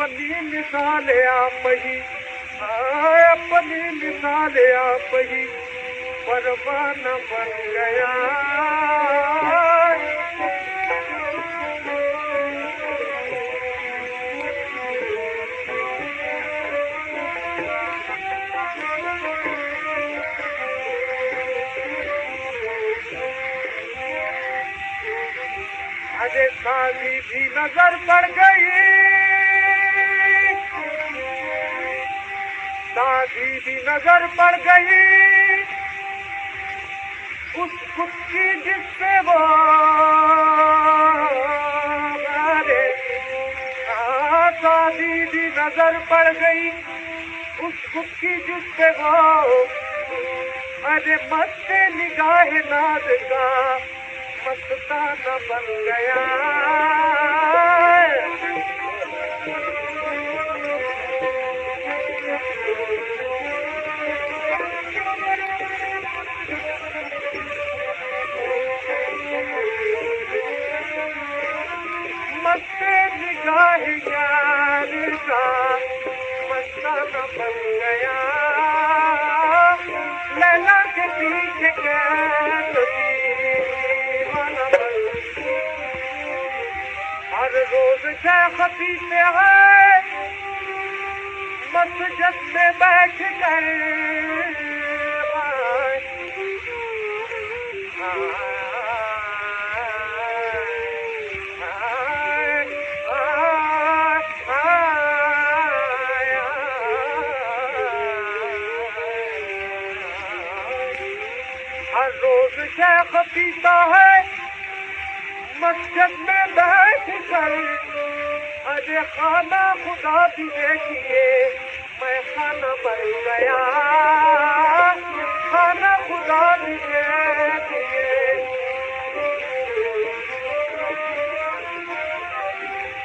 अपनी मिसाल आप ही अपनी मिसाल आप ही परवाना बन गया। अरे शादी भी नज़र पड़ गई। शादी भी नज़र पड़ गई। उस कुत्ती जिससे वो अरे शादी भी नज़र पड़ गई। उस कुत्ती जिससे वो अरे मस्त निगाह नाद का मस्ताना बन गया। का मस्ताना बन गया लैला के पीछे कैद दीवाना बन हर रोज हर रोज शेख पीता है। मस्जिद में बैठ कर अरे खाना खुदा भी देखिए मैं खाना बन गया। खाना खुदा भी देखिए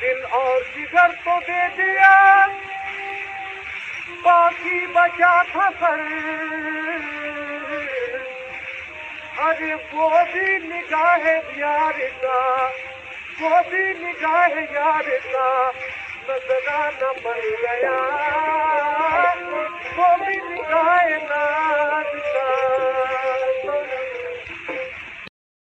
दिल और जिगर तो दे दिया। बाकी बचा था सर। अरे वो भी निगाह यार का वो भी निगाह यार का नजराना बन गया।